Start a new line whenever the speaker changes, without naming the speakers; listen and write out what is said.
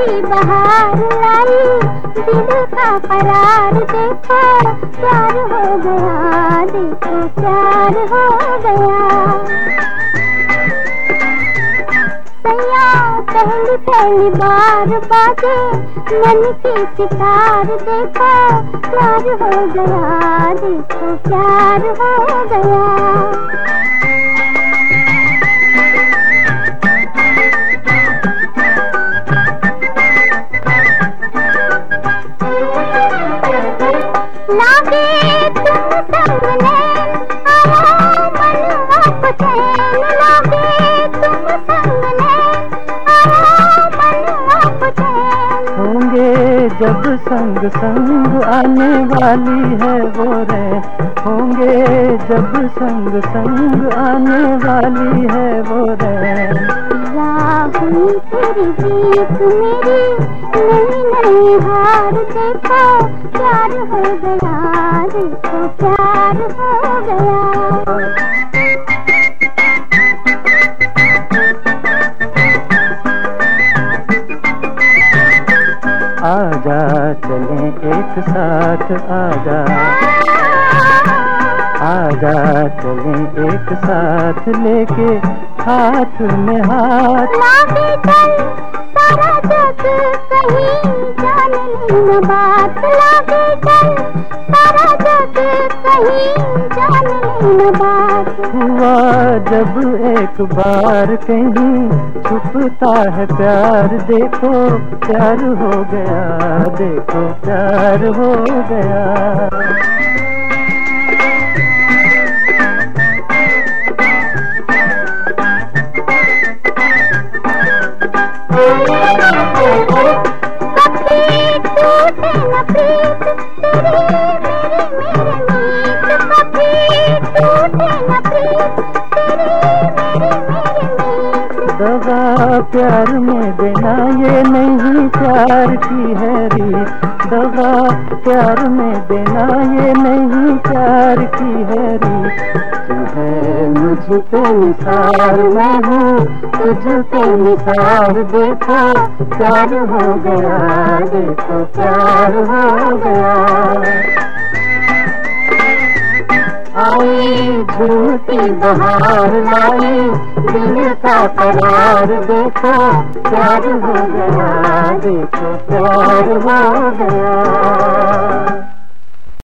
दिल का करार देखो, प्यार हो गया, देखो प्यार हो गया। पहली पहली बार बाजे, मन की सितार देखो, प्यार हो गया, देखो प्यार हो गया।
जब संग संग आने वाली है वो रे होंगे। जब संग संग आने वाली है वो रे।
मेरी, नई हार प्यार हो गया देखो प्यार हो गया।
एक साथ आजा। आजा, चले एक साथ लेके हाथ में हाथ।
बात। लागे चल, सारा जग कहीं जान
हुआ जब एक बार कहीं छुपता है प्यार, देखो प्यार हो गया, देखो प्यार हो गया।
कभी
दगा प्यार में देना ये नहीं प्यार की है रीत दगा प्यार में देना ये नहीं प्यार की है रीत है मुझ निसार, मैं हूँ तुझ निसार। देखो, प्यार हो गया, देखो, प्यार हो गया। आए झूठी बहार लाए, दिल का करार देखो, प्यार हो गया, देखो, प्यार हो गया।